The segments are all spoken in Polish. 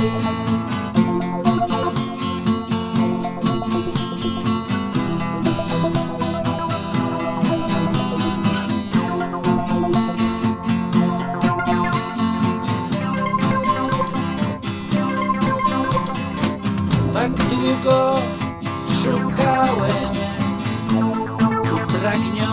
tak długo szukałem upragniony.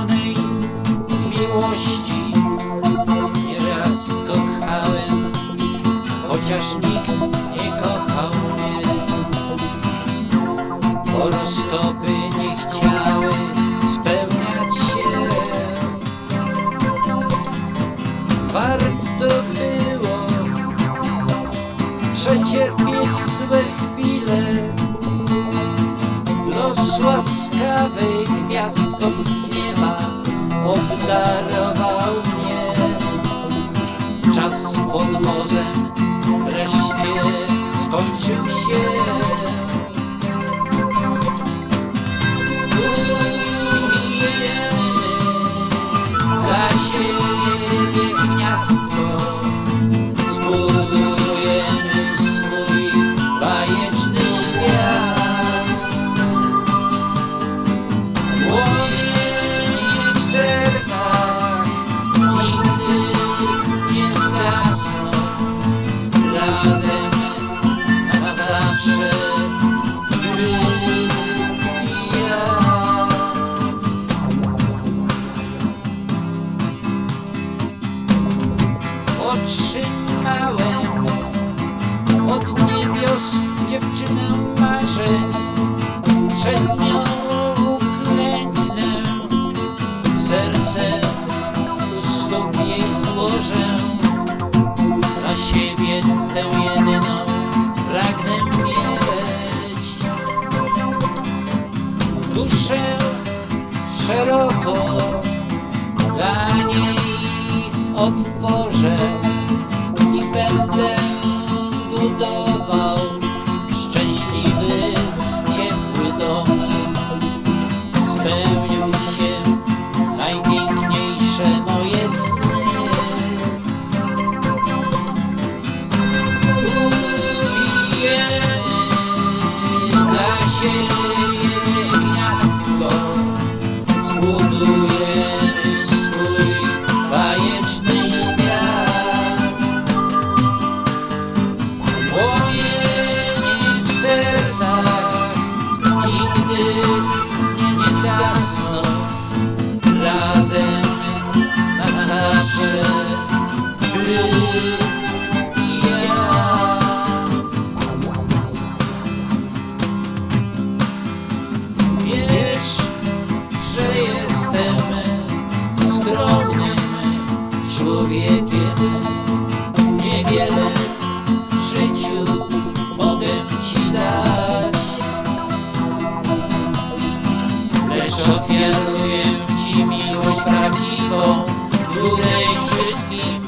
Horoskopy nie chciały spełniać się. Warto było przecierpieć złe chwile. Los łaskawy gwiazdką z nieba obdarował mnie. Czas pod morzem wreszcie skończył się Od niebios dziewczynę marzeń Przed nią uklęknę. Serce u stóp jej złożę Dla siebie tę jedyną pragnę mieć. Duszę szeroko dla niej otworzę dava ofiaruję ci miłość prawdziwą Której wszystkim